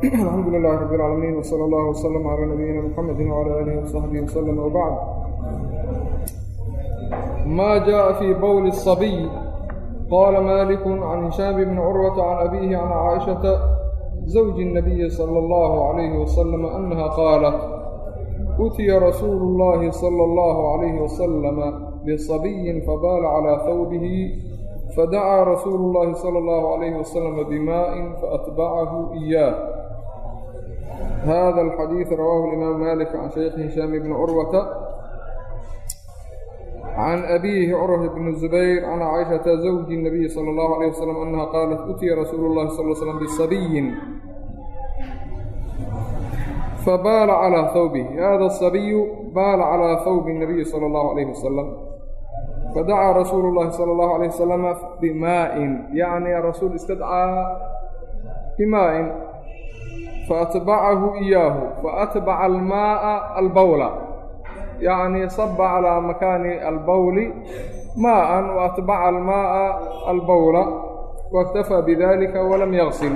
alxamdu lilahi rabi اlcaalamiin wsala allah wslama calaa nabiyina muxamedi wcala aalihi wasaxbihi wsalam wbacd ma jaءa fii bowl الصabiy qala malik can hishaam bni curwata can abihi can caaishata zawji الnabiyi salى اllahu عalayhi wasalama annaha qaalat utiya rasuulu اllahi salى اllahu عalayhi wasalama biصabiyin fabaala calaa hawbihi fadacaa rasuulu اllahi salى اllahu عalayhi wasalama bimaa'in faatbacahu iyaah hada alxadiid rawaahu اlimaam malik can shaykhi hishaam bni curwata can abiihi curwata bni zubayr can caaishata zawji الnabiyi salى اllahu عalayh wasalam anaha qaalat utiya rasuulu اllahi sal slm bisabiyin fabaala calى hawbihi hada الsabiyu baala calى hawbi الnabiyi salى اllahu عalayh wasalam fadacaa rasuulu llahi sala allahu alayh wasalama bimaa'in yacni rasuul istadcaa bimaa'in faatbacahu iyaahu faatbaca almaa'a albawla yacni saba calaa makaani albawli maa'an waatbaca almaa'a albawla waاktafaa bidalika walam yagsil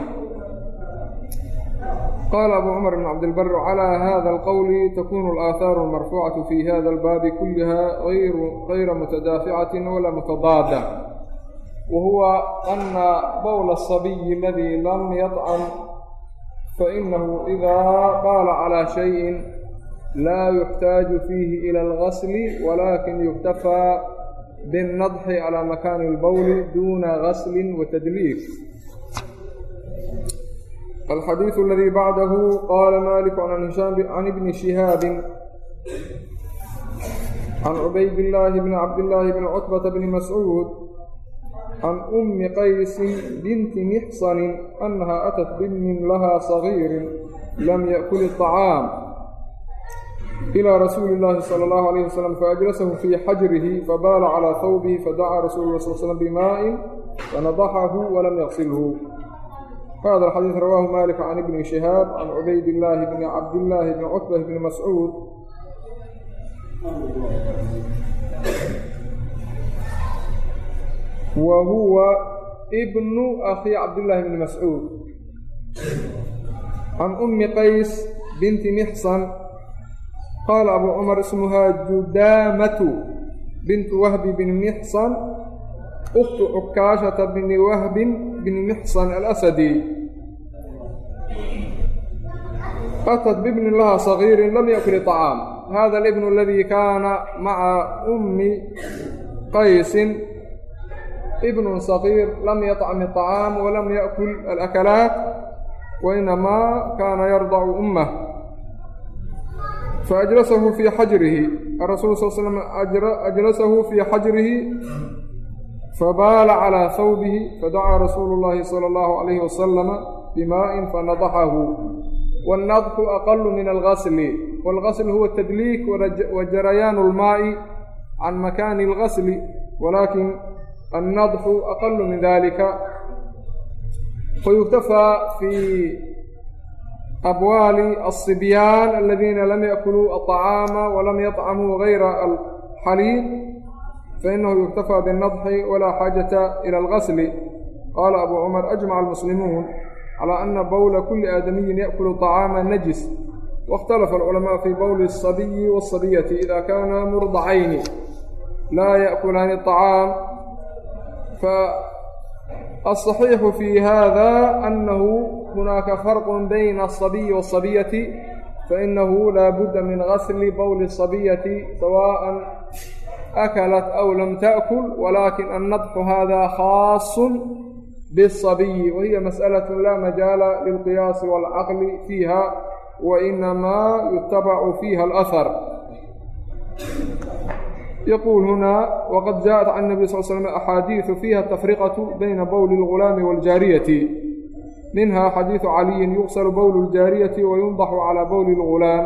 qaala abu cumar bn cabdilbar calىa hada alqowli takunu alaathaaru almarfuucatu fi hada albaabi kulliha gayra mutadaaficati wala mutadaada wa huwa ana bowla asabiyi aladii lam yadcan fainahu idaa qaala calaa shayin laa yuxtaaju fiihi ila algasli walaakin yuktafaa binnadxi calaa makaani اlbowli duuna gaslin watadliir alxadiiثu aladii bacdahu qaala maliku can ibni shihaabi can cubayd illaahi bni cabdillaahi bni cutbata bni mascuud can أmi qaysi binti mixsani أnaha atat bibnin laha صagiiri lam yaأkul الطacاam إlى rasuuli الlahi slى الlaه عalيه waslم faأjlasahu fii xajrihi fabaala calى hawbihi fadacaa rasul اlah sl slm bimaaءi fanadaxahu walam yغsilhu hada alxadiid rawaahu malik can ibni shihaab can cubayd illaahi bni cabdillaahi bni cutbah bni mascuud wa huwa bnu akhi cabdillaahi bni mascuud can ummi qays binti mixsan qaala abu cumar ismuhaa judaamatu bintu wahbi bni mixsan uktu cukaashata bni wahbin bni mixsan alasadi. Atat bibnin laha sagiirin lam yakul طacaam hada alibnu aladii kaana maca ummi qaysin ibnu sagiir lam yطcam الطacaam walam yaأkul alakalaat wainamaa kaana yardacu ummah faajlasahu fii xajrihi arasul sal slm ajlasahu fii xajrihi fabaala calىa hawbihi fadacaa rasuulu اllahi salى اllahu عalayhi wasalama bimaa'in fanadaxahu wاnnadxu aqalu min algasli wاlgasl huwa tadliik wa jarayaanu اlmaa'i can makaani اlgasli walakin annadxu aqalu min dalika fayuktafaa fii abwaali الصibyaan aladiina lam yaأkuluu aلطacaama walam yaطcamuu gayra alxaliib fainahu yuktafى bالnadxi walaa xaajata ilى اlgasli qaala abu cumar ajmaca almuslimuun calى ana bowla kuli aadamiyin yaأkulu طacaama najis waاkhtalafa alculamaء fii bowli الصabiyi wالصabiyati ida kaana murdacayni laa yaأkulaani الطacaam faالصaxiixu fii hada anahu hunaaka farq bayna الصabiyi wالصabiyati fainahu laa budda min gasli bowli الصabiyati sawaءa akalat aw lam taأkul walakin annadxu hada khaas bالصabiyi wahiya masأlaة laa majaala lilqiyaasi wاlcaqli fiiha wainamaa yutabacu fiiha اlأhar yaquul hunaa waqad jaaءat can الnabi sal slm axaadiiثu fiiha atafriqaةu bayna bowli اlgulaami wاljaariyati minha xadiiثu caliyin yuqsl bowl اljaariyati wayundaxu calى bowli اlgulaam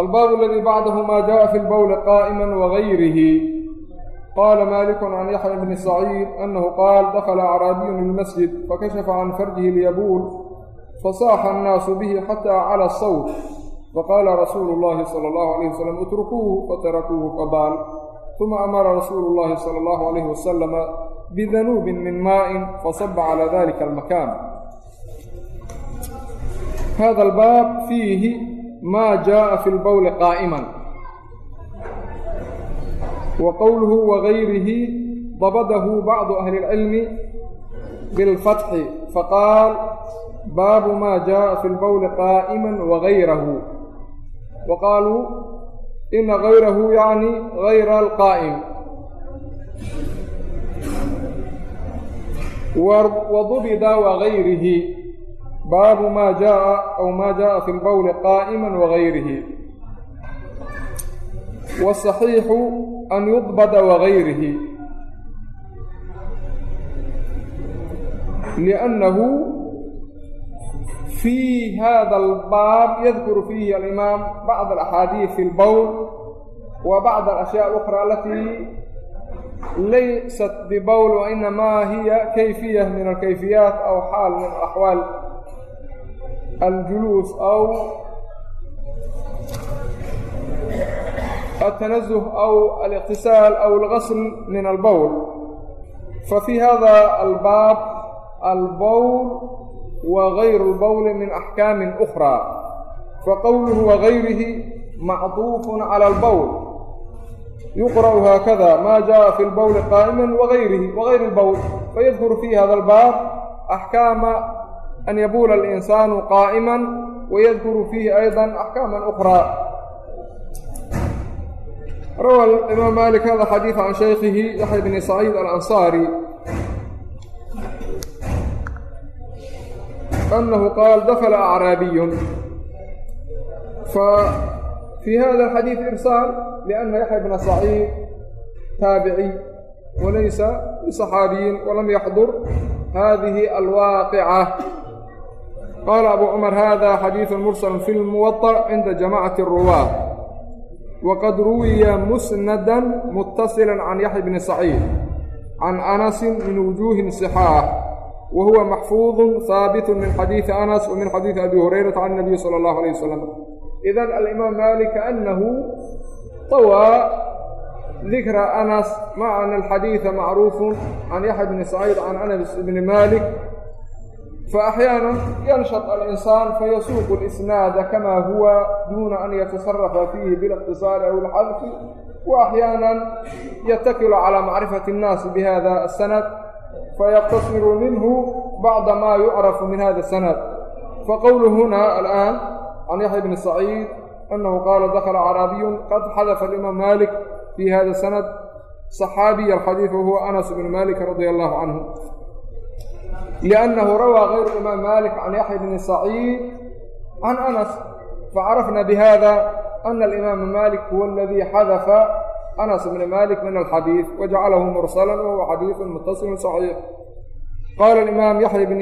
albaab aladii bacdahu ma jaءa fi lbowli qaa'ima wagayrihi qala maliku can yaxya bni saciid annahu qaal dakla acraabiyun ilmasjid fakashafa can farjihi lyabuul fasaaxa annaasu bihi xata cala sawt faqaala rasuulu llaahi sala allahu calayhi wasalam utrukuuhu fatarakuuhu qabaal uma amara rasuulu llaahi sala allahu calayhi wasalama bidanuubin min maa'in fasaba calaa dalika almakaan hada albaab fiihi maa jaaa fi lbowli qaa'iman wa qowluhu wagayrihi dabadahu bacdu ahli اlcilmi bilfatxi faqaal baabu maa jaaa fi lbowli qaa'ima wagayrahu wa qaaluu ina gayrahu yacni gayra alqaa'im wadubida wagayrihi baabu maa jaa aw maa jaءa fi lbowli qaa'ima wagayrihi wasaxiixu an yudbada wagayrihi liannahu في hذا الbاb yذkr فيhi الإmاam bعض الأxاadiiث في الbowl وبعض الأشhyاء الأخرى اlatي laysat bbowl وإnama hiya kayfiية min الkayfiyaaت أو xaal min أxwaal الجuluus أو التنزه أو الاغتساal أو الغسل min الbowl fفي hذا الbاb الbowl wagayru lbowli min axkaamin ukhraa faqowluhu wagayrihi macduufun cala albowl yuqra'u haakada maa jaءa fi lbowli qaa'iman wagayrihi wagayri lbowl fayadkuru fii hada albaab axkaama an yabuula alinsaanu qaa'iman wayadkuru fiihi aydan axkaaman ukhraa rawa imaam malik hada xadiid can shaykhihi yaxya bni saciid alansaari. أنه قال دخل أعرابي ففي هذا الحديث إرسال لأن يحيى بن سعيد تابعي وليس بصحابي ولم يحضر هذه الواقعة قال أبو عمر هذا حديث مرسل في الموطأ عند جماعة الرواة وقد روي مسندا متصلا عن يحيى بن صعيد عن أنس من وجوه صحاح wa huwa maxfuuظu haabitu min xadiiثi anas wa min xadiiثi abi hurayrata can الnabiy salى اllahu عalيه wasalam idan alimaam malik kaأnnahu طawىa dikra anas maca ana alxadiiثa macruufu can yaxya bni saciid can anas bni malik فأحياaنا ينشط الإنسان فيسوق الإسناaد كmا هو دون أن يتصرف فيه بالاقتصار أو الxلف وأحياaنا يتkل على معرفة الناس بhذا السند fayaqtasiru minhu bacda maa yucrafu min hada sanad faqowlu huna alآan can yaxya bni saciid anahu qaala dakla caraabiyu qad xadafa alimaam malik fii hada sanad صaxaabiy alxadiid wahuwa anas bn malik radia allahu canhu liannahu rawaa kayru imaam malik can yaxya bni saciid can anas facarafna bihada ana alimaama malik huwa aladii xadafa anas bn malik min alxadiid wajcalahu mursala wahuwa xadiiثu mutaصil صaxiix qala imaam yaxya bn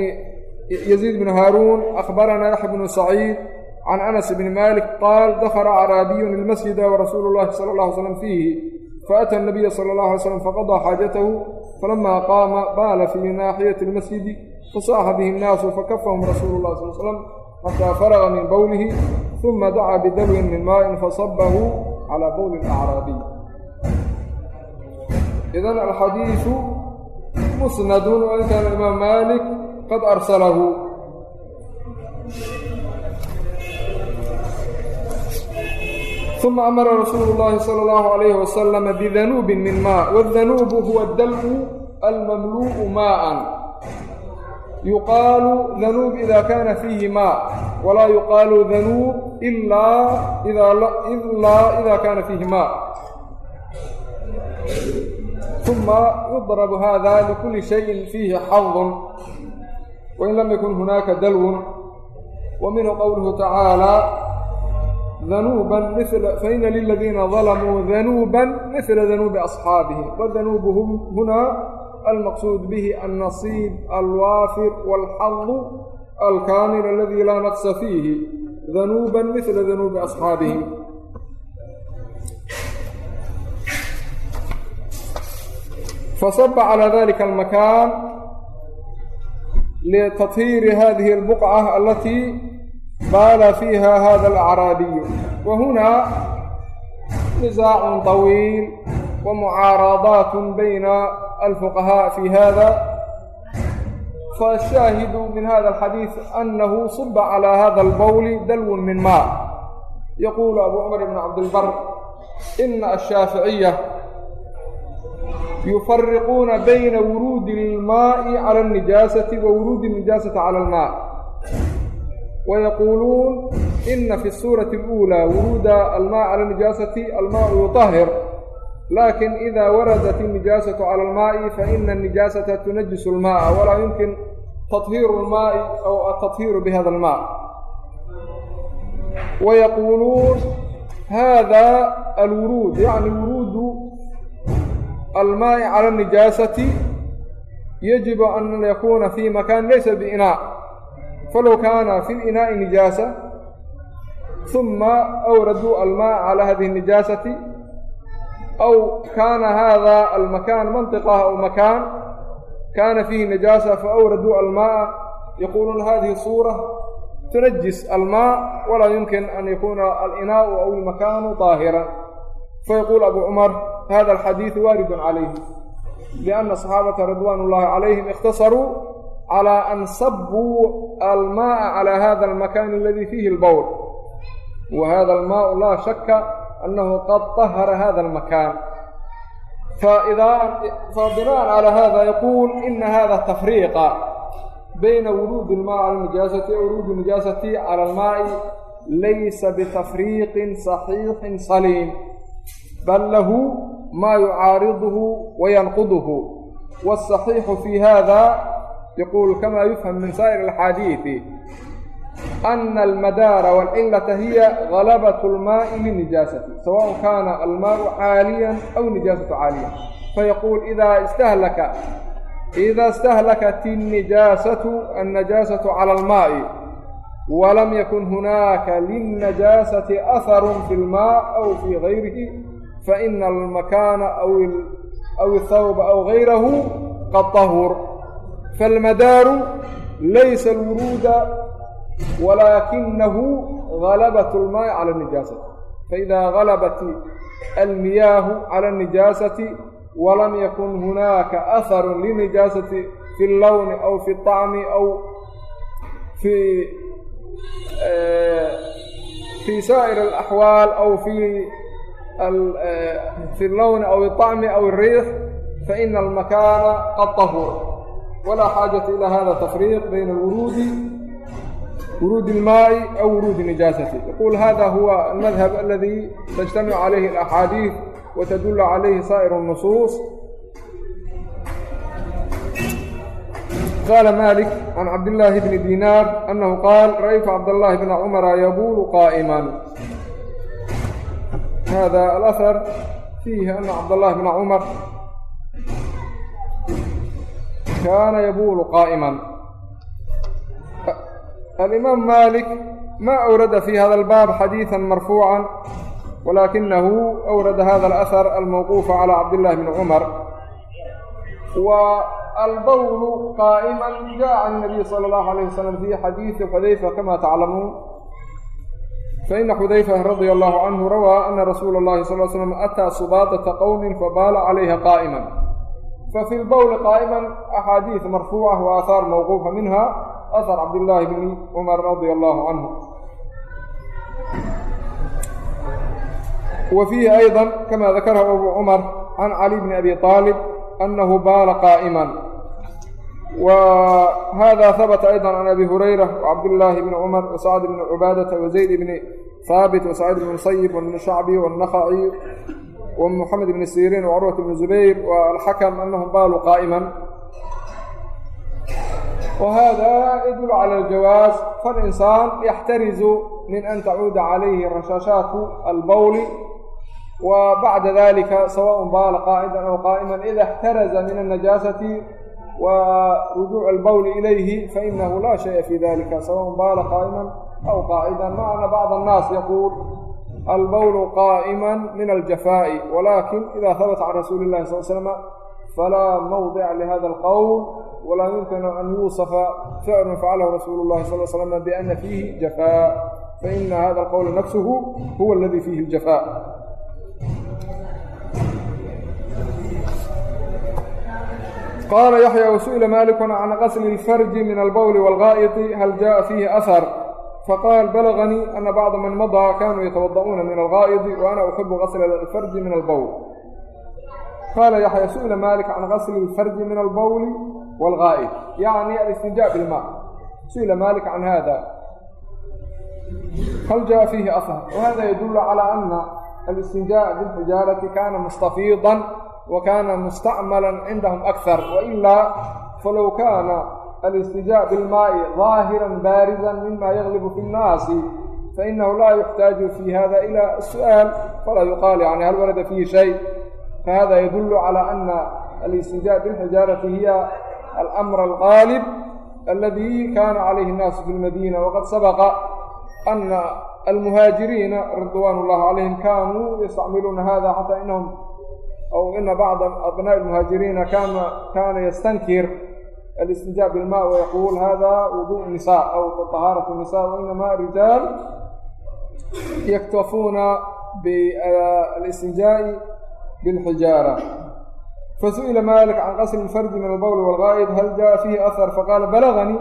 yaziid bn haaruun akhbarana yaxya bnu saciid can anas bni malik qaal dakla acraabiyun ilmasjida warasuulu اllahi sala اlه alay slam fiihi faأtى الnabiya salى اlه alay slam faqaضىa xaajatahu falama qaama baala fii naaxiyati اlmasjidi fasaaxa bihi الnaasu fakafahum rasuulu اlah sal slam xataa faraga min bowlihi ثuma dacaa bidalwin min maaءin fasabahu calى bowli اlأcraabiy idan alxadiiثu musnadun wain kaana imaam malik qad arsalahu uma amara rasuulu اllahi salى اllahu عalayhi wasalama bidanuubin min maa wاdanuubu huwa dal'u almamluuءu maa'an yuqaalu danuub ida kana fiihi maa walaa yuqaalu danuub ilaa ida kana fiihi maa uma yudrabu hada likuli shayin fiihi xadun wain lam yakun hunaaka dalwun wa minhu qowluhu tacaala danuuban faina liladiina dalamuu danuuban mila danuubi asxaabihim wadanuubuhum hunaa almaqsuud bihi alnasiib alwaafir walxadu alkaamil aladi laa naqsa fiihi danuuban mila danuubi asxaabihim fasaba calaa dalika almakaan litathiiri hadihi albuqca alatii qaala fiiha hada alacraabiyu wa hunaa nisaacun طawiil wa mucaaraadaat bayna alfuqahaa fi hada fashaahidu min hada alxadiid anahu suba calaa hada albowli dalwun min maa yaquulu abu cumar ibn cabdilbar ina ashaaficiya yufariquuna bayna wuruudi اlmaaءi cala اnijaasati wa wuruudi اnijaasati cala اlmaa wayaquuluun ina fi الsuuraةi اlأulى wuruuda almaa cala اnijaasati almaau yuطahir laakiin إida waradat الnijaasaةu cala اlmaaءi faina الnijaasata tunajis اlmaءa walaa yumkin tahiiru اlmaaءi aw atahiiru bihada اlmaa wayaquuluun hada alwuruud yani wuruudu almaa'i cala anijaasati yajibu an yakuuna fii makaan laysa biinaa falow kaana fi linaa'i nijaasa uma awraduu almaa cala hadihi anijaasati aw kaana hada almakaan mantiqah aw makaan kaana fiihi najaasa faawraduu almaaa yaquuluuna hadihi suura tunajis almaa walaa yumkin an yakuuna alinaau aw almakaanu daahiran fayaquulu abu cumar hada alxadiidu waaridun calayhi lianna saxaabata ridwaan ullaahi calayhim ikhtasaruu calaa an sabbuu almaaa calaa hada almakaani aladii fiihi albowl wa hada almaau laa shaka annahu qad طahara hada almakaan fabina'an calaa hada yaquul ina hada tafriiqa bayna wuruudi almaa cala nijaasati wuruudi nijaasati cala almaa'i laysa bitafriiqin saxiixin saliim bal lahu ما يعارضه وينقضه والصحيح في هذا يقول كما يفهم من سائر الحديث أن المدار والعلة هي غلبة الماء للنجاسة سواء كان الماء عاليا أو النجاسة عالية فيقول إذا استهلك إذا استهلكت النجاسة النجاسة على الماء ولم يكن هناك للنجاسة أثر في الماء أو في غيره faina almakaana aw athawba aw gayrahu qad tahur faalmadaaru laysa alwuruuda walaakinahu galabat almaa'i cala anijaasati faidaa galabat almiyaahu cala anijaasati walam yakun hunaaka aharu linijaasati fi allawni aw fi طacmi aw fi saa'ir alaxwaal aw fi أو في في اللون أو الطعم أو الريح فإن المكان قد طهر ولا حاجة إلى هذا التفريق بين الورود ورود الماء أو ورود النجاسة يقول هذا هو المذهب الذي تجتمع عليه الأحاديث وتدل عليه سائر النصوص قال مالك عن عبد الله بن دينار أنه قال رأيت عبد الله بن عمر hada alahar fiihi ana cabdاllahi bna cumar kaana yabuulu qaa'iman alimaam malik ma awrada fi hada albaab xadiiثa marfuuca walaakinahu awrada hada alahar almawquufa calى cabdillahi bni cumar waalbawlu qaa'iman jaء can الnabiy salى اllahu عalayه wasalam fi xadiiثi xudayfa kama taclamuun حديث حذيفة كما تعلمون فإن حذيفة رضي الله عنه روى أن رسول الله صلى الله عليه وسلم أتى سباطة قوم فبال عليها قائما ففي البول قائما أحاديث مرفوعة وآثار موقوفة منها أثر عبد الله بن عمر رضي الله عنه وفيه أيضا كما ذكره أبو عمر عن علي بن أبي طالب أنه بال قائما وهذا ثبت أيضا عن أبي هريرة وعبد الله بن عمر وسعد بن عبادة وزيد بن ثابت وسعيد بن مسيب والشعبي والنخعي ومحمد بن سيرين وعروة بن زبير والحكم أنهم بالوا قائما وهذا يدل على الجواز فالإنسان يحترز من أن تعود عليه رشاشات البول وبعد ذلك سواء بال قاعدا أو قائما إذا احترز من النجاسة ورجوع البول إليه فإنه لا شيء في ذلك سواء بال قائما أو قاعدا مع أن بعض الناس يقول البول قائما من الجفاء ولكن إذا ثبت عن رسول الله صلى الله عليه وسلم فلا موضع لهذا القول ولا يمكن أن يوصف فعل فعله رسول الله صلى الله عليه وسلم بأن فيه جفاء فإن هذا القول نفسه هو الذي فيه الجفاء qaala yaxya wasu'ila malikun can qasli اlfarji min albowli wاlgaa'iti hal jaءa fiihi ahar faqaal balaganii ana bacda man madaa kaanuu yatawada'uuna min algaa'idi wa ana uxibu qasla alfarji min albowl qaala yaxya su'ila maalik can qasli alfarji min albowli waalgaa'id yacni alistinjaa bilmaa su'ila maalik can hada hal jaa fiihi ashar wahada yadullu calaa ana alistinjaa bilxijaarati kaana mustafiidan wa kaana mustacmalan cindahum akhar wailaa falow kaana الاستiجاء بالmاء ظاahiرا bاriزا مما يغلب في الناaس فإنه lا يحتاaج في hذا إلى السؤال فlا يقال يعني hل waرد فيه شhيء فhذا يدل على أن الاستiجاء بالحجارة هي الأمر الغاaلب الذي كان عليه الناس في المدينة وqad سبق أن المهاaجiريiن رضوان الله عليهم kانوا يستcملوuna hذا حتى إنهم أو إن بعض أبناء المهاaجiريiن كان يستنkر الاستنجاء بالماء ويقول هذا وضوء النساء أو طهارة النساء وإنما الرجال يكتفون بالاستنجاء بالحجارة فسئل مالك عن غسل الفرج من البول والغائط هل جاء فيه أثر فقال بلغني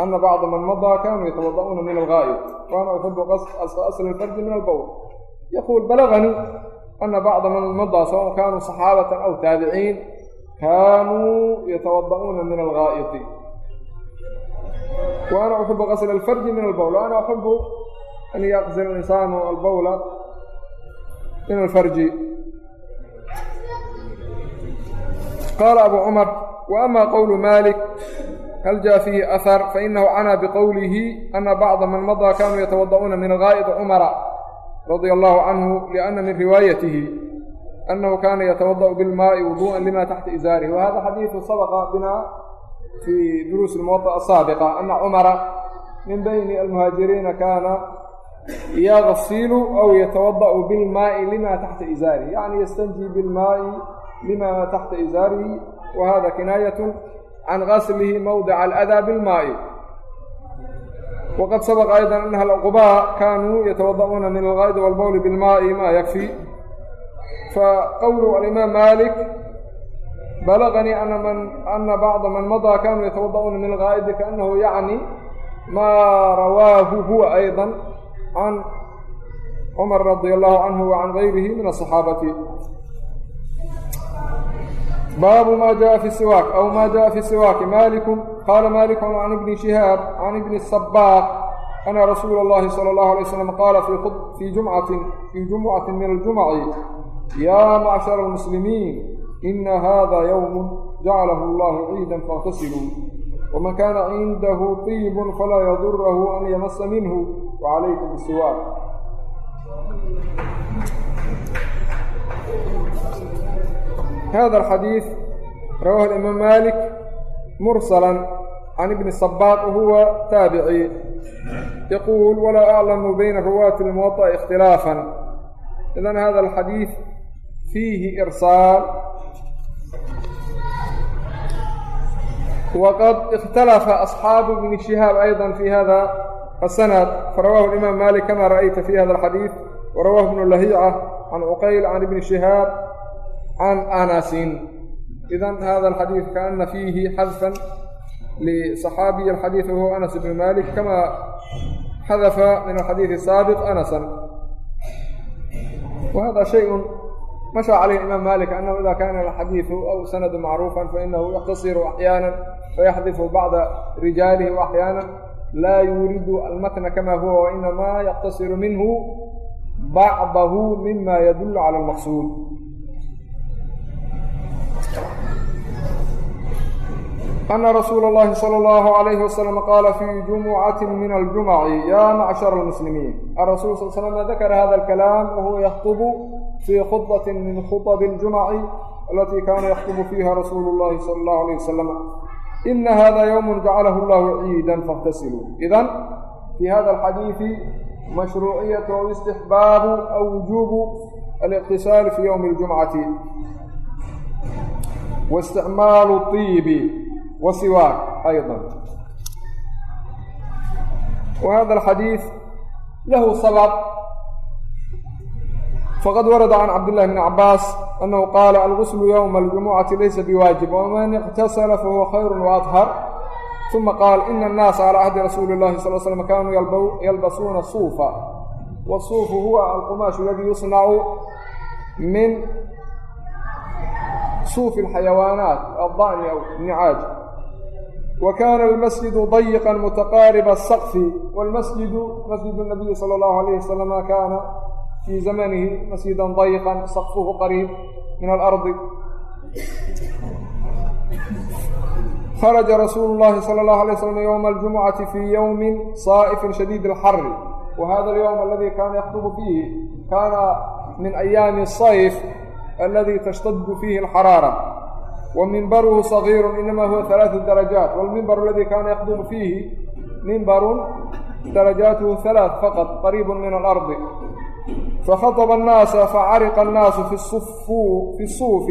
أن بعض من مضى كانوا يتوضؤون من الغائط وأنا أحب غسل الفرج من البول يقول بلغني أن بعض من مضى سواء كانوا صحابة أو تابعين kaanuu yatawada'uuna min algaa'iti wa ana uxibu qasla alfarji min albawl ana uxibu an yaqsil insaanu albawla min alfarji. Qaala abu cumar wa ama qowlu malik hal jaa fiihi ahar fainahu canaa biqowlihi ana bacda man madaa kaanuu yatawada'uuna min algaa'idi cumara radia allahu canhu liana min riwaayatihi. annahu kana yatawada'u bilmaaءi wuduءa lima taxta izaarihi wahada xadiidu sabqa bina fii duruusi lmuwaطa asaabiqa ana cumara min bayni almuhaajiriina kana yagsilu aw yatawada'u bilmaaءi lima taxta izaarihi yacni yastanji bilmaaءi lima taxta izaarihi wahada kinaayat can gaslihi mawdica aladaa bilmaa'i waqad sabaqa ayda ana alcuqbaa kaanuu yatawada'uuna min algaa'idi walbowli bilmaa'i ma yakfi faqowluhu alimaam malik balaganii ana man ana bacda man madaa kanuu yatawada'uuna min algaa'idi kaanahu yacni maa rawaahu huwa ayda can cumar radia allahu canhu wa can gayrihi min asaxaabati baabu ma jaءa fi siwaak aw ma jaءa fi siwaaki maliku qaala maliku can ibni shihaab can ibni sabaaq ana rasuula اllahi salى اllahu alay w slam qaala fii jumcati min aljumaci ya macshara اlmuslimiin ina hada ywm jacalahu allahu ciida faاqtasiluu wman kana cindahu طiib falaa yadurahu an yamasa minhu wacalaykum bisiwaak hada alxadiid rawahu alimaam malik mursalan can ibni sabaaq wahuwa taabici yaquul walaa aclamu bayna ruwaati lmuwaطa'i ikhtilaafan idan hada alxadiid fiihi irsaal waqad ikhtalafa asxaabu ibni shihaab ayda fi hada asanad farawahu alimaam malik kama ra'ayta fi hada alxadiid warawahu ibnu lahiica can cuqayl can ibni shihaab can anasin idan hada alxadiid kaana fiihi xadfan liصaxaabiyi alxadiid wahuwa anas ibn malik kama xadafa min alxadiid الsaabiq anasan wahada shayء masha calayh imaam malik anahu ida kana alxadiidu aw sanadu macruufa fainahu yaqtasiru axyaana fayaxdifu bacda rijaalihi وaxyaana laa yuridu almatna kama huwa wainama yaqtasiru minhu bacdahu mima yadul cala almaqsuud أنa rasuula الlahi slى الlaهu عalayه waslm qaala fii jumcaةi min aljumci ya macshar اlmuslimiin arasul sal slm dakara hada اlkalaam wahuwa yakhطbu fii khudbaةi min khuطb اljumci alatii kaana yakhطbu fiiha rasuulu الlahi salى الlahu عalيه waslm ina hada ywm jacalahu اllahu ciida faاktasiluu idan fii hada اlxadiifi mashruuciyaة istixbaabu aw wujubu اliqtisaal fii ywmi اljumcati waاsticmaalu طibi طiibi wasiwaak ayضa wahada alxadiid lahu sabab faqad warada can cabdillahi bni cabaas أنه قال الغسل يوم الجمعة ليس بواجب ومن اغتسل فهو خير وأطهر ثم قال إن الناس على عهد رسول الله صلى الله عليه وسلم كانوا يلبسون الصوفا والصوف هو القماش الذي يصنع من صوف الحيوانات الضأن أو النعاج wa kaana almasjidu dayiqan mutaqaariba asaqfi waalmasjidu masjidu nabiyi sala allahu alayhi wasalama kaana fii zamanihi masjidan dayiqan saqfuhu qariib min alardi kharaja rasuulu llahi sala allahu alay slam yowma aljumucati fii yowmin saa'ifin shadiidi alxari wa hada alyowm aladi kaana yaktubu fiihi kaana min ayaami sayf aladi tashtaddu fiihi alxaraara ومنبره صغير إنما هو ثلاث درجات والمنبر الذي كان يخدم فيه منبر درجاته ثلاث فقط قريب من الأرض فخطب الناس فعرق الناس في الصف في الصوف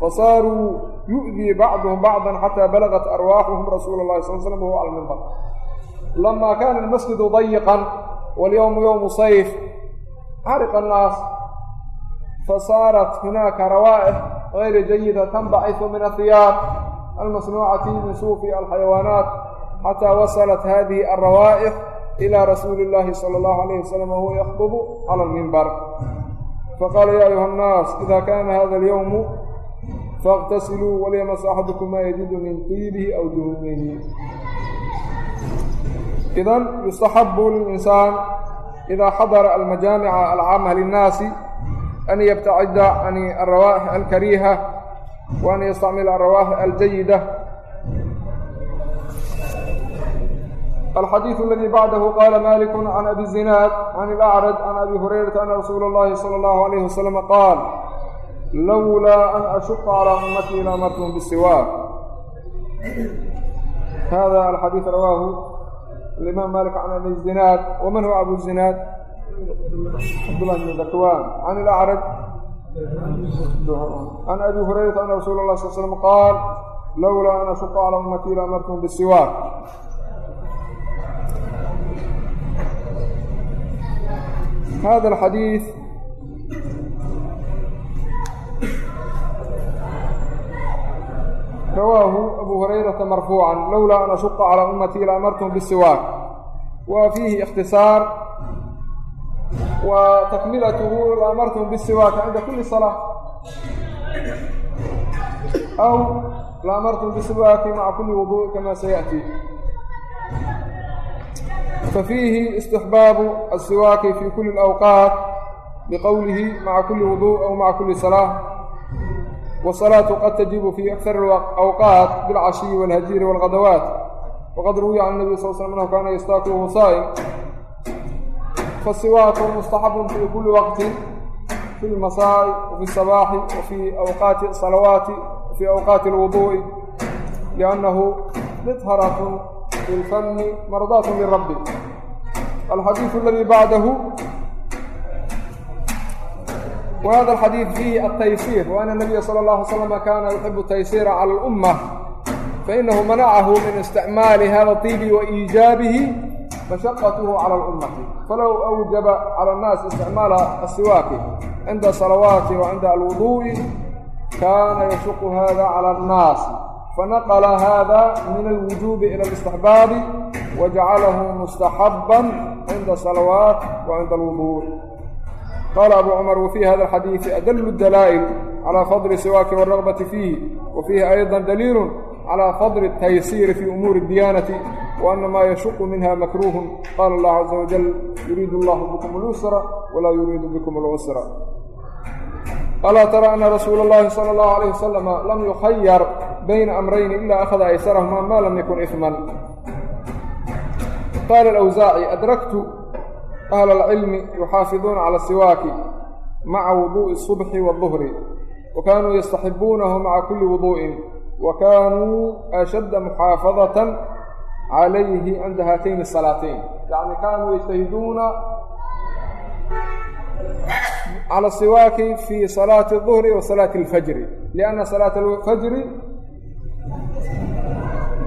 فصاروا يؤذي بعضهم بعضا حتى بلغت أرواحهم رسول الله صلى الله عليه وسلم وهو على المنبر لما كان المسجد ضيقا واليوم يوم صيف عرق الناس فصارت هناك روائح غير جيدة تنبعث من الثياب المصنوعة من صوف الحيوانات حتى وصلت هذه الروائح إلى رسول الله صلى الله عليه وسلم وهو يخطب على المنبر فقال يا أيها الناس إذا كان هذا اليوم فاغتسلوا وليمس أحدكم ما يجد من طيبه أو دهنه إذا يستحب للإنسان إذا حضر المجامع العامة للناس أن يبتعد عن الروائح الكريهة وأن يستعمل الروائح الجيدة الحديث الذي بعده قال مالك عن أبي الزناد عن الأعرج عن أبي هريرة أن رسول الله صلى الله عليه وسلم قال لولا أن أشق على أمتي لأمرتهم بالسواك هذا الحديث رواه الإمام مالك عن أبي الزناد ومن cabdullah bn dakwan can ilacraj can abi hurayrata ana rasuula lah sal slm qaal lowlaa an ashuqa calaa ummatii la amartum bisiwaak hada alxadiid rawaahu abu hurayrata marfuucan lowlaa an ashuqa calaa ummatii la amartum bisiwaak wa fiihi ikhtisaar بالسواك وفيه اختصار وتكملته لأمرتهم بالسواك عند كل صلاة أو لأمرتهم بالسواك مع كل وضوء كما سيأتي ففيه استحباب السواك في كل الأوقات بقوله مع كل وضوء أو مع كل صلاة والصلاة قد تجب في أكثر الأوقات بالعشي والهجير والغدوات وقد روي عن النبي صلى الله عليه وسلم أنه fasiwaaku mustaxabun fii kulli waqtin fi lmasaa'i wafi اsabaaxi wafii awqaati asalawaati wafii awqaati اlwuduu'i liannahu midharatun lilfanni mardaatun lirabbi alxadiidu aladii bacdahu whada xadiid fiihi ataysiir waana nabiya sala اllahu alay slama kaana yuxibu taysiira cala اlumma fainahu manacahu min isticmaali hada tiibi wa iijaabihi mashaqatuhu cala alummati falow awjaba cala annaas isticmaala asiwaaki cinda salawaati wa cinda alwuduu'i kaana yashuqu hada cala annaasi fanaqala hada min alwujuubi ila alistaxbaabi wajacalahu mustaxabban cinda asalawaat wa cinda alwuduuc qaala abu cumar wafii hada alxadiidi adallu dalaa'il calaa fadli siwaaki wاlragbati fiihi wa fiihi ayضa daliilu دليل على فضل التيسير في أمور الديانة وأن ما يشق منها مكروه قال الله عز وجل يريد الله بكم اليسر ولا يريد بكم العسر ألا ترى أن رسول الله صلى الله عليه وسلم لم يخير بين أمرين إلا أخذ أيسرهما ما لم يكن إثما قال الأوزاعي أدركت أهل العلم يحافظون على السواك مع وضوء الصبح والظهر وكانوا يستحبونه مع كل وضوء وكانوا أشد محافظة عليه عند هاتين الصلاتين يعني كانوا يجتهدون على السواك في صلاة الظهر وصلاة الفجر لأن صلاة الفجر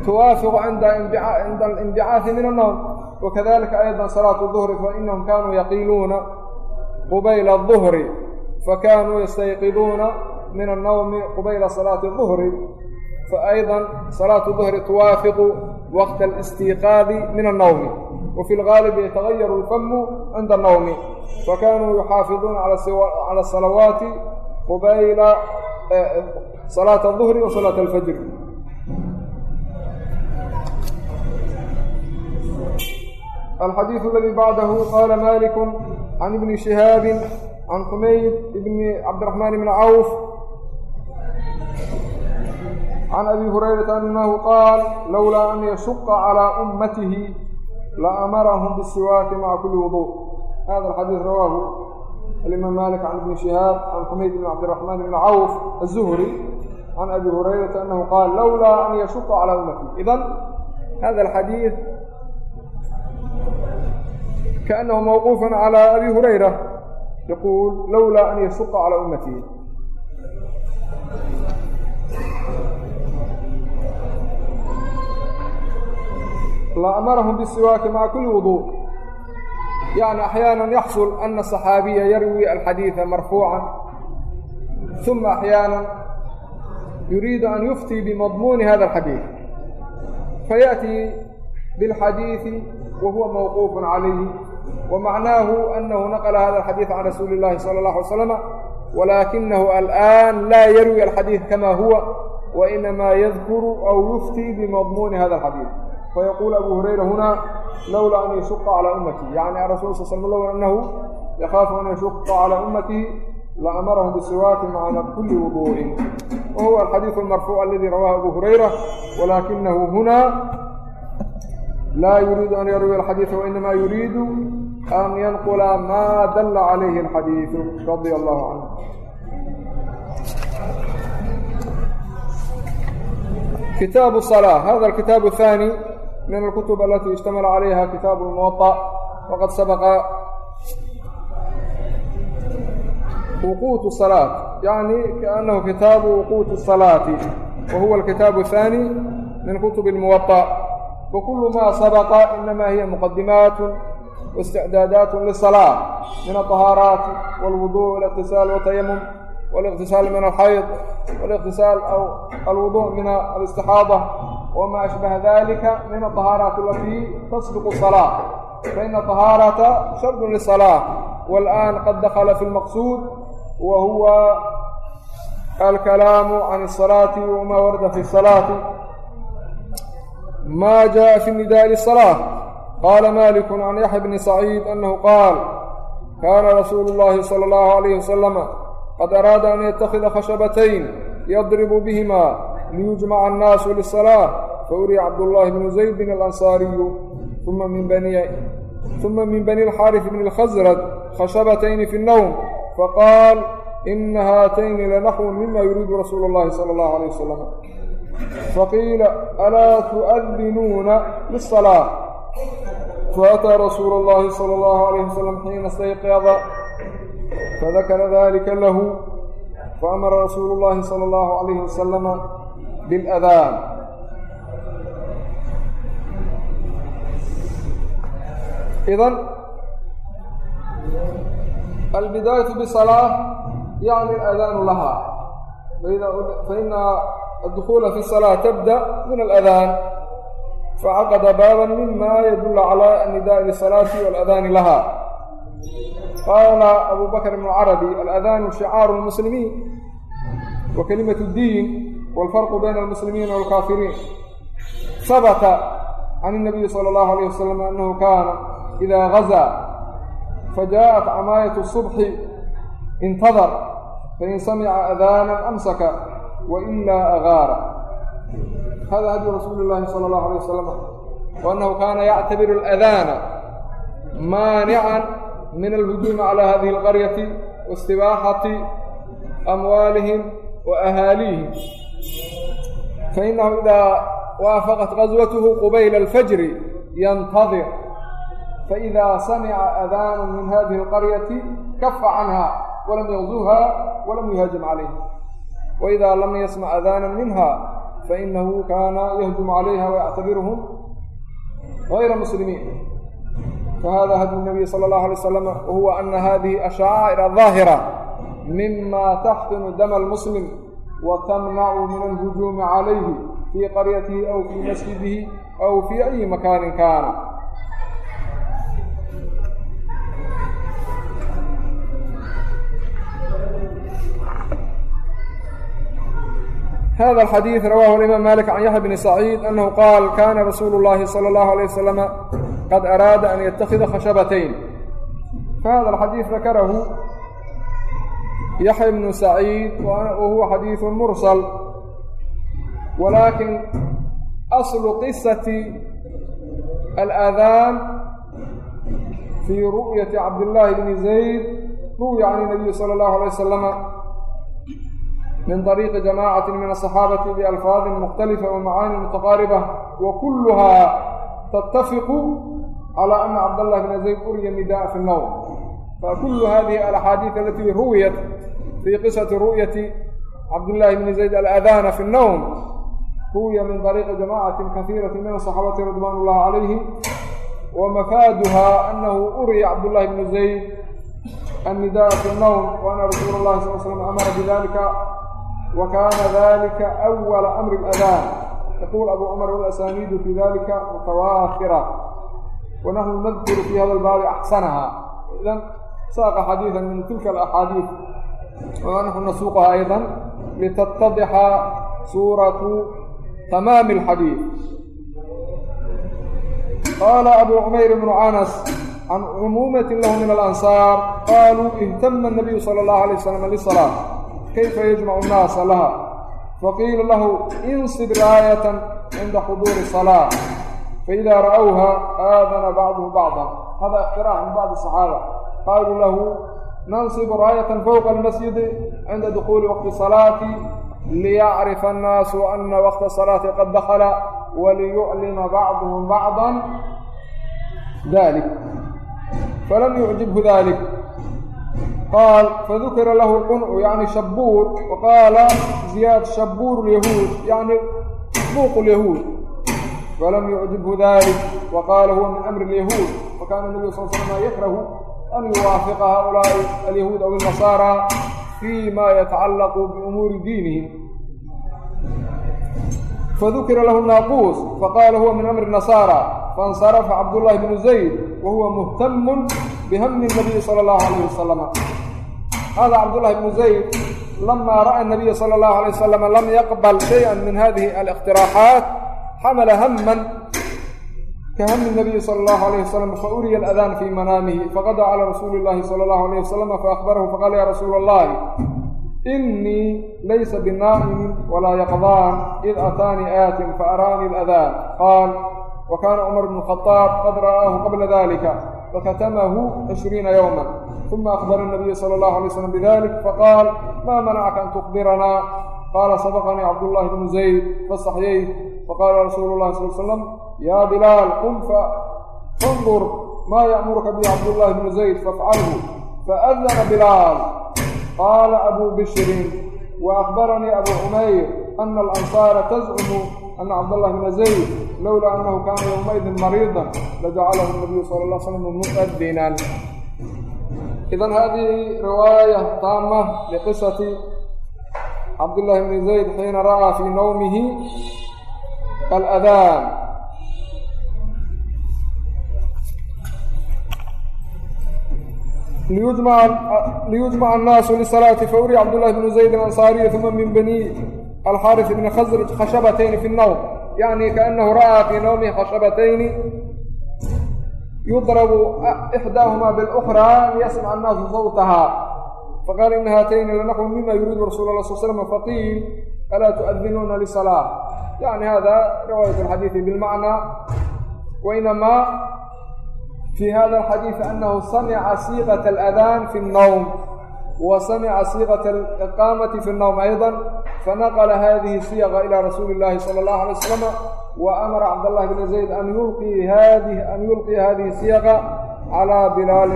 توافق عند عند الانبعاث من النوم وكذلك أيضا صلاة الظهر فإنهم كانوا يقيلون قبيل الظهر fakanuu yastayqiduuna min annawmi qubayla salaati الظuhri فأيضا صلاة الظهر توافق وقت الاستيقاظ من النوم وفي الغالب يتغير الفم عند النوم فكانوا يحافظون على على الصلوات قبيل صلاة الظهر وصلاة الفجر الحديث الذي بعده قال مالك عن ابن شهاب عن حميد بن عبد الرحمن بن عوف عن أبي هريرة أنه قال لولا أن يشق على أمته لأمرهم بالسواك مع كل وضوء هذا الحديث رواه الإمام مالك عن ابن شهاب عن حميد بن عبد الرحمن بن عوف الزهري عن أبي هريرة أنه قال لولا أن يشق على أمتي إذن هذا الحديث كأنه موقوف على أبي هريرة يقول لولا أن يشق la amarahum bisiwaaki maca kulli wuduu yacni axyaanan yaxsul ana saxaabiya yarwi alxadiida marfuucan uma axyaanan yuriidu an yuftii bimadmuuni hada alxadiid fayaأtii biاlxadiidi wahuwa mawquuf calayhi wamacnaahu anahu naqla hada alxadiid can rasuuli اllahi salى اllah alay slama walaakinahu alآan laa yarwi alxadiid kama huwa wainamaa yadkuru aw yuftii bimadmuuni hada alxadiid الحديث فيقول أبو هريرة هنا لولا أن يشق على أمتي يعني الرسول صلى الله عليه وسلم لولا أنه يخاف أن يشق على أمته لأمرهم بالسواك مع كل وضوء وهو الحديث المرفوع الذي رواه أبو هريرة ولكنه هنا لا يريد أن يروي الحديث وإنما يريد أن ينقل ما دل عليه الحديث رضي الله عنه كتاب الصلاة هذا الكتاب الثاني من الكتب التي اشتمل عليها كتاب الموطأ وقد سبق وقوت الصلاة يعني كأنه كتاب وقوت الصلاة وهو الكتاب الثاني من كتب الموطأ وكل ما سبق إنما هي مقدمات واستعدادات للصلاة من الطهارات والوضوء والاغتسال والتيمم والاغتسال من الحيض والاغتسال أو الوضوء من الاستحاضة وما أشبه ذلك من الطهارات التي تسبق الصلاة فإن الطهارة شرط للصلاة والآن قد دخل في المقصود وهو الكلام عن الصلاة وما ورد في الصلاة ما جاء في النداء للصلاة قال مالك عن يحيى بن سعيد أنه قال كان رسول الله صلى الله عليه وسلم قد أراد أن يتخذ خشبتين يضرب بهما liyujmaca annaasu lisalaa fauriya cabdullaahi bnu zaydin alansaariyu uma min bani alxaaris bni alkhasrad khashabatayni fi nnowm faqaal ina haatayni lanaxwun mima yuriidu rasuulu اllahi sala allahu alayh wasalam faqiila alaa tu'adinuuna lisalaa faataa rasuulu اllahi salى اllahu alayh wasalam xiina stayqada fadakara dalika lahu faamara rasuulu اllahi salى اllahu alayh wasalama liladaan idan albidaayatu bisalaa yacni aladaanu lahaa faina addukuula fi salaa tabda min aladaan facaqada baaba mima yadulu cala annidaai lisalaati waladaani lahaa qaala abu bakr ibnu carabi aladaanu shicaaru lmuslimiin wa kalimatu diin المسلمين وكلمة الدين والفرق بين المسلمين والكافرين ثبت عن النبي صلى الله عليه وسلم أنه كان إذا غزا فجاءت عماية الصبح انتظر فإن سمع أذانا أمسك وإلا أغار هذا هدي رسول الله صلى الله عليه وسلم وأنه كان يعتبر الأذان مانعا من الهجوم على هذه القرية واستباحة أموالهم وأهاليهم فإنه إذا وافقت غزوته قبيل الفجر ينتظر فإذا سمع أذان من هذه القرية كف عنها ولم يغزوها ولم يهاجم عليها وإذا لم يسمع أذانا منها فإنه كان يهجم عليها ويعتبرهم غير مسلمين فهذا هدي النبي صلى الله عليه وسلم وهو أن هذه الشعائر الظاهرة mima taxqinu dama almuslim wa tamnacu min alhujuumi calayhi fii qaryatihi aw fii masjidihi aw fii ayi makaanin kaana hada alxadiid rawahu alimaam malik can yaxya bni saciid annahu qaal kana rasuulu llahi sala allahu alayh wasalama qad araada an yatakida khashabatayn fahada alxadiid dakarahu yaxya bnu saciid wa huwa xadiidu mursal walaakin aslu qisati alaadaan fii ru'yati cabdillaahi bni zayd ruwiya can inabiyi sala allahu alay wasalama min طariiqi jamacati min aلصaxaabati bialfaadin mukhtalifa wa macaani mutaqaariba wa kuluhaa tattafiqu calى ana cabdallahi bna zayd uriya nidaءa fi اnnowm fakulu hadihi alaxaadiid alatii ruwiyat fii qisati ru'yati cabdillahi bni zayd aladana fi اnnowm ruwiya min طariiqi jamacati kahiirati min aصaxaabati ridwan اllahi calayhim wamafaaduha anahu uriya cabdullahi bni zayd النداء في النوم وأن رسول الله صلى الله عليه وسلم أمر بذلك وكان ذلك أول أمر الأذان يقول أبو عمر والأسانيد في ذلك متوافرة ونحن نذكر في هذا الباب أحسنها saaqa xadiida min tilka alaxaadiid wanaxnu nasuuqha aydan litatabixa suuratu tamaami alxadiid qaala abu cumayr bnu canas can cumuumati lahu min alansaar qaaluu ihtama nabiyu sala allahu alay wasalam lisalaa kayfa yajmacu nnaasa laha faqiila lahu insib raayatan cinda xuduuri salaa faida ra'owha aadana bacduhu bacdan hada ixtiraax min bacdi saxaaba الصحابة قالوا له ننصب راية فوق المسجد عند دخول وقت الصلاة ليعرف الناس أن وقت الصلاة قد دخل وليعلم بعضهم بعضا ذلك فلم يعجبه ذلك قال فذكر له القنع يعني شبور وقال زياد شبور اليهود يعني بوق اليهود فلم يعجبه ذلك وقال هو من أمر اليهود وكان النبي صلى الله عليه وسلم يكره أن يوافق هؤلاء اليهود أو النصارى فيما يتعلق بأمور دينهم فذكر له الناقوس فقال هو من أمر النصارى فانصرف عبد الله بن زيد وهو مهتم بهم النبي صلى الله عليه وسلم هذا عبد الله بن زيد لما رأى النبي صلى الله عليه وسلم لم يقبل شيئا من هذه الاقتراحات حمل هما كهم النبي صلى الله عليه وسلم فأري الأذان في منامه فغدا على رسول الله صلى الله عليه وسلم فأخبره فقال يا رسول الله إني ليس بالنائم ولا يقظان إذ أتاني آت فأراني الأذان قال وكان عمر بن الخطاب قد رآه قبل ذلك فكتمه عشرين يوما ثم أخبر النبي صلى الله عليه وسلم بذلك فقال ما منعك أن تخبرنا قال سبقني عبد الله بن زيد فاستحييت فقال رسول الله صلى الله عليه وسلم يا بلال قم فانظر ما يأمرك به عبد الله بن زيد فافعله فأذن بلال قال أبو بشر وأخبرني أبو عمير أن الأنصار تزعم أن عبد الله بن زيد لولا أنه كان يومئذ مريضا لجعله النبي صلى الله عليه وسلم مؤذنا إذا هذه رواية تامة لقصة عبد الله aladaan liyujmaca annaasu lisalaati fauriya cabdullahi bnu zayd alansaariyi uma min bani alxaaris bni khasraj khashabatayni fi nnawm yacni kaanahu ra'aa fii nawmihi khashabatayni yudrabu ixdaahumaa bilukhraa liyasmaca annaasu sawtahaa faqaala ina haatayni lanaqu mima yuriidu rasuula la sal slam faqiil لنحو مما يريد رسول الله صلى الله عليه وسلم فقيل ألا تؤذنون للصلاة يعني هذا رواية الحديث بالمعنى وإنما في هذا الحديث أنه سمع صيغة الأذان في النوم وسمع صيغة الإقامة في النوم أيضا فنقل هذه الصيغة إلى رسول الله صلى الله عليه وسلم وأمر عبد الله بن زيد أن يلقي هذه أن يلقي هذه الصيغة على بلال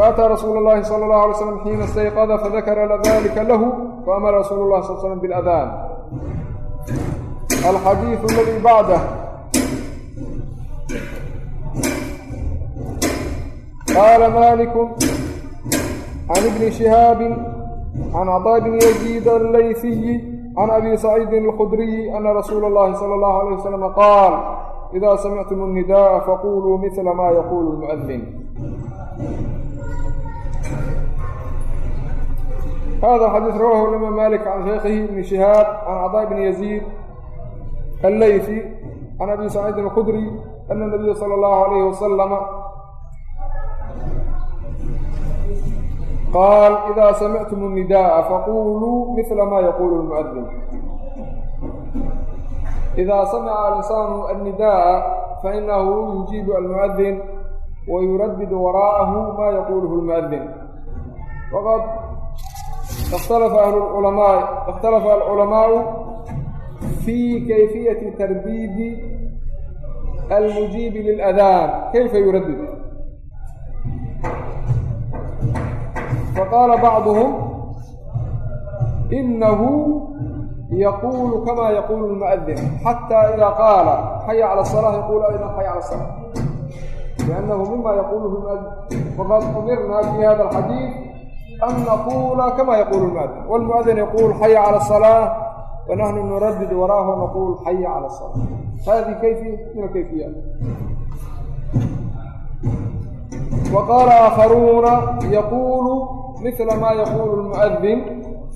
faأtىa rasuul الlahi salى الlaه alay slm xiina اstayqada fadakara dalika lahu faamara rasuulu الlahi sal slm bاladaan alxadiiثu ladii bacdah qaala malik can ibni shihaabi can cطاa bn yaziid allaysiyi can abi saciidin اlkhudriyi ana rasuula اllahi salى الlahu عalيه waslm qaal إida samictum الnidaءa faquluu mila ma yaquulu الmuؤdin hada xadiis rawahu lma malik can shaykhihi ibni shihaab can cadaa bni yaziid allayfi can abi saciidin alkhudri ana nabiya sala allahu alayhi wasalama qaal idaa samictum nnidaaa faquuluu mila ma yaquulu lmuadin idaa samica alinsaanu annidaaa fainahu yujiibu almuadin wayuradid waraa'ahu ma yaquuluhu lmuadin qad ikhtalafa alculamaau fi kayfiyati tardiidi almujiibi liladaan kayfa yuradid faqaala bacduhum inahu yaquulu kama yaquulu lmuؤdin xata ida qaala xaya cala الصalaة yaqulu aydan xaya cala الصلاة liannahu mima yaquluhu lmuؤdin faqad umirna fi hada alxadiid an naqula kama yaqulu lmuؤdin wاlmuؤdin yaqul xaya cala الصلاة wanaxnu nuradid waraahu naqul xaya cala الصلاة hadi kayfi min alkayfiyaat وqاla آakharuuna yaqulu mila ma yaqulu الmuؤdin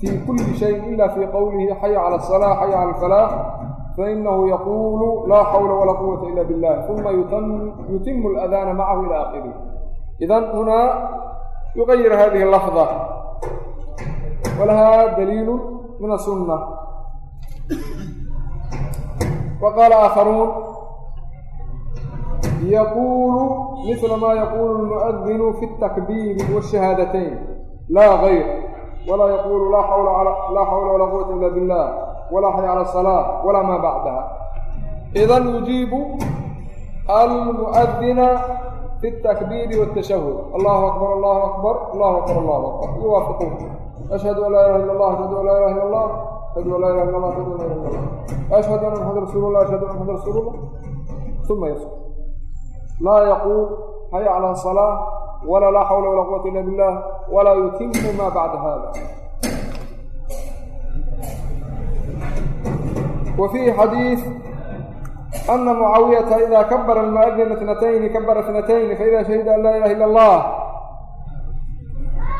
fi kuli شhayin ila fi qowlihi xaya calى الصلاة xaya calى الفلاح fainahu yaqulu laa xawla walaa quwata ila biاllah uma yutimu الأdاna macahu ilى akhirih idan hunaa yugayir hadihi اللafظة walaha daliilu min الsunة وqاla آakharuun yaqulu mila ma yaqulu lmuؤdinu fi الtakbiiri wالشhahaadatayn laa غayr walaa yaqulu laa xawla walaa quwata ila biاllah walaa xaya calى الصلاة walaa ma bacdaha idan yujiibu almuؤdina fi الtakbiiri wالtashahud allahu akbar allahu akbar allahu akbar allahu akbar yuwaafiquun ashhadu an laa ilaha illa allah ashhadu an laa ilaha illa allah ashhadu an laa ilaha illa allah ashhadu an laa ilaha illa allah ashhadu anna muxamad rasuulullah ashhadu anna muxamad rasuulullah uma yasqu laa yaquul haya cala asalaa wala laa xawla walaa quwata illa billah walaa yutimu ma bacda hada wa fiihi xadiis ana mucaawiyata ida kabara almuؤdin itnatayni kabara itnatayni faida shahida an laa ilaha illa اllah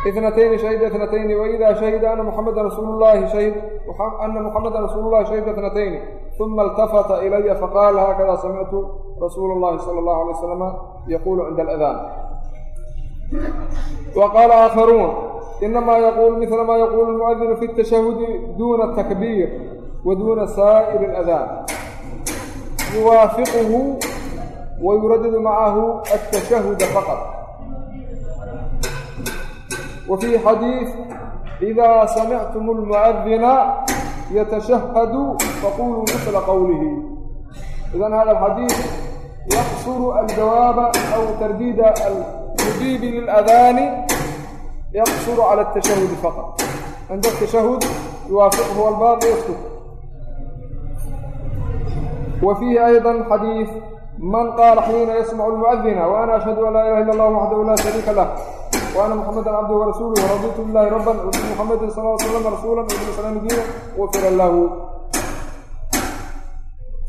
itnatayni shahida itnatayni waida shahida ana muxamada rasuulu llahi shahid ana muxamada rasuulu llahi shahida itnatayni uma اltafata ilaya faqaala haakada samictu rasuula اllahi salى اllahu alay waslama yaqulu cinda aladaan wa qaala aakharuun inama yaquulu mila ma yaqulu lmuؤdinu fi الtashahudi duna الtakbiir wa duna saa'ir اladaan yuwaafiquhu wa yuradidu macahu الtashahuda faqط wa fii xadiid إida samictum اlmuؤdina yatashahadu faquluu mila qowlihi idan hada alxadiid yaqsuru aljawaaba aw tardiida almujiibi liladaani yaqsuru cala الtashahudi faqط cinda الtashahud yuwaafiqhu albaaqi yaskut wa fiihi ayضa xadiid man qaala xiina yasmacu اlmuؤdina وana ashhadu an laa ilaha illa اllah waxdahu la shariika lah وأna mحamda cabdه وrasuulه raditu bilahi rabا وbmحamadi sal ه sلم rasuula وbاlإسlاam diina wfira lahu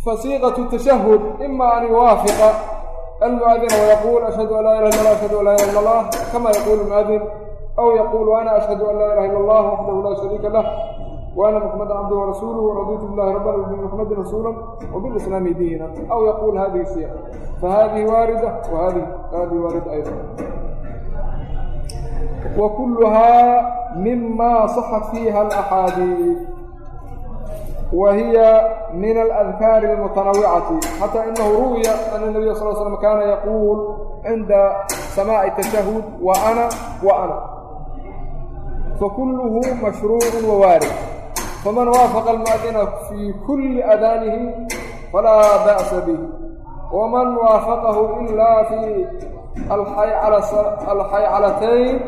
fasiiqaة التashahud ima an yuwaafiqa almuؤdina وyaqul ashhadu an laa ilaha illa ashhadu an laa ilaha illa اllah kama yaqulu الmuؤdin أw yaqul وأna ashhadu an laa ilaha illa اllah waxdahu la shariika lah وأنا محمد عبده ورسوله ورضيت بالله ربا وبمحمد رسولا وبالإسلام دينا أو يقول هذه السياحة فهذه واردة وهذه هذه واردة أيضا وكلها مما صحت فيها الأحاديث وهي من الأذكار المتنوعة حتى إنه روي أن النبي صلى الله عليه وسلم كان يقول عند سماع التشهد وأنا وأنا فكله مشروع ووارد فمن وافق المؤذن في كل أذانه فلا بأس به ومن وافقه إلا في alxaycalatayn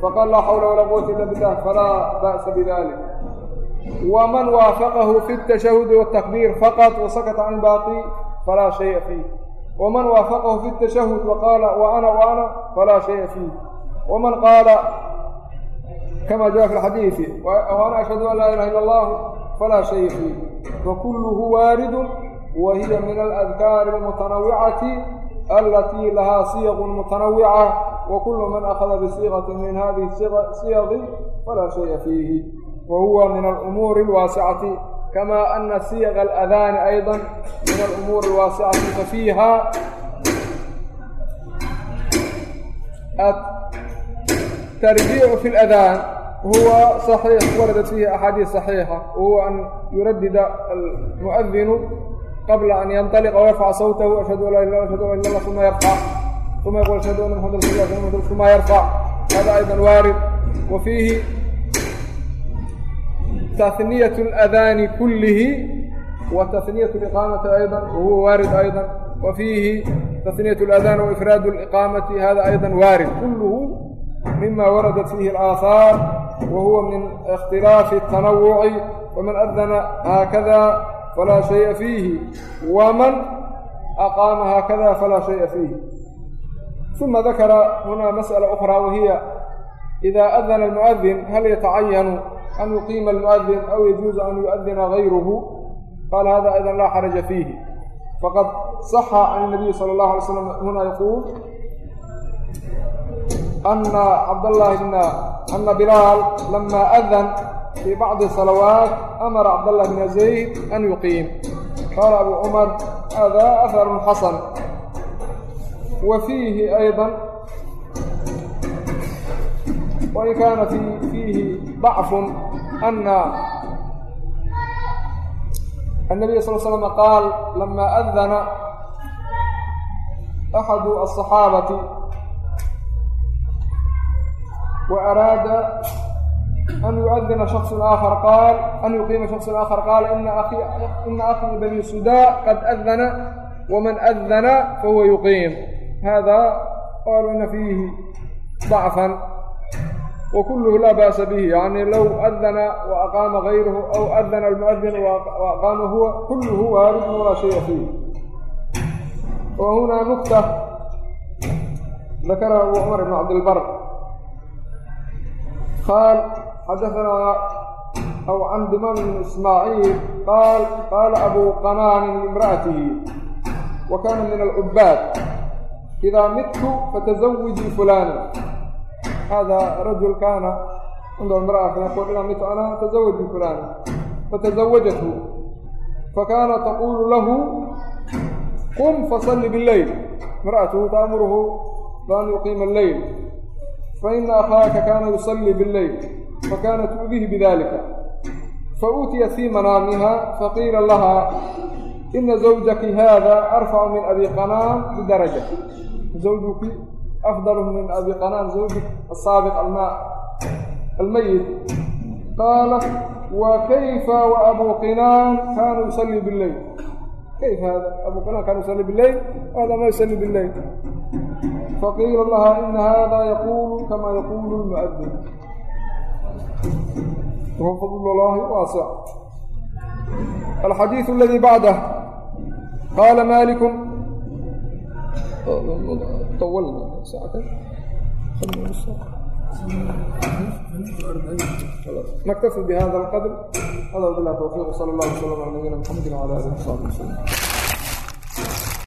faqal laa xawla walaa quwata illa billah falaa ba'sa bidalik waman waafaqahu fi اtashahudi wاtakbiir faqط wasakata can baaqi falaa shaya fiih waman waafaqahu fi الtashahud waqaala waana waana falaa shaya fiih waman qaala kama jaa fi lxadiidi waana ashhadu an laa ilaha illa allah falaa shaya fiih fakuluhu waaridun wa hiya min aladkaari almutanawicati alatii lahaa siyaqu mutanawica wa kulu man akhada bisiiqati min hadihi siyaqi falaa shaya fiihi wa huwa min alumuuri alwaasicati kama ana siyaqa aladaani ayda min alumuuri alwaasicati fafiiha الترجيع في الأذان هو صحيح وردت فيه أحاديث صحيحة وهو أن يردد المؤذن قبل أن ينطلق ويرفع صوته أشهد أن لا إله إلا الله أشهد أن الله ثم يرفع ثم يقول أشهد أن محمدا رسول الله ثم يرفع هذا أيضا وارد وفيه تثنية الأذان كله وتثنية الإقامة أيضا وهو وارد أيضا وفيه تثنية الأذان وإفراد الإقامة هذا أيضا وارد كله mima waradat fiihi alaahaar wa huwa min ikhtilaafi tanawuci faman adana haakada falaa shaya fiihi waman aqaama haakada falaa shaya fiihi uma dakara hunaa masأala ukhraa wahiya ida adana almu'adin hal yatacayanu an yuqiima almu'adin aw yajuuzu an yu'adina gayruhu qaala hada aydan laa xaraja fiihi faqad saxa can الnabiyi salى اllah alay slam huna yaquul أن عبد الله بن أن بلال لما أذن في بعض الصلوات أمر عبد الله بن زيد أن يقيم قال أبو عمر هذا أثر حسن وفيه أيضا وإن كان في فيه ضعف أن النبي صلى الله عليه وسلم قال لما أذن أحد الصحابة وأراad أن يؤذن شخص آخر قال أن يقيم شخص آخر قال إن أخي بني سداء قد أذن ومن أذن فهو يقيم هذا قالوا إن فيه ضعفا وكله لا بأس به يعني لو أذن وأقام غيره أو أذن المؤذن وأقام هو كله وارد ولا شيء فيه وهنا نقطة ذكره أبو عمر بن عبد البر قال حدثنا أو عن دمان بن إسماعيل قال قال أبو قنان لامرأته وكان من العباد إذا مت فتزوجي فلانا هذا رجل كان عنده امرأة فيقول إذا مت أنا تزوجي فلانا فتزوجته فكان تقول له قم فصل بالليل امرأته تأمره بأن يقيم الليل فإن أخاك كان يصلي بالليل فكانت تؤذيه بذلك فأوتيت في منامها فقيل لها إن زوجك هذا أرفع من أبي قنان بدرجة زوجك أفضل من أبي قنان زوجك السابق الماء الميت قالت وكيف وأبو قنان كان يصلي بالليل كيف هذا أبو قنان كان يصلي بالليل وهذا ما يصلي بالليل فقيل لها faqiila laha ina hada yaqulu kama yaqulu lmuadin wa fadl llahi waasic alxadiiث aladii bacdah qaala maliku نكتفي بهذا القدر. هذا وبالله التوفيق. وصلى الله وسلم على نبينا محمد وعلى اله وصحبه وسلم.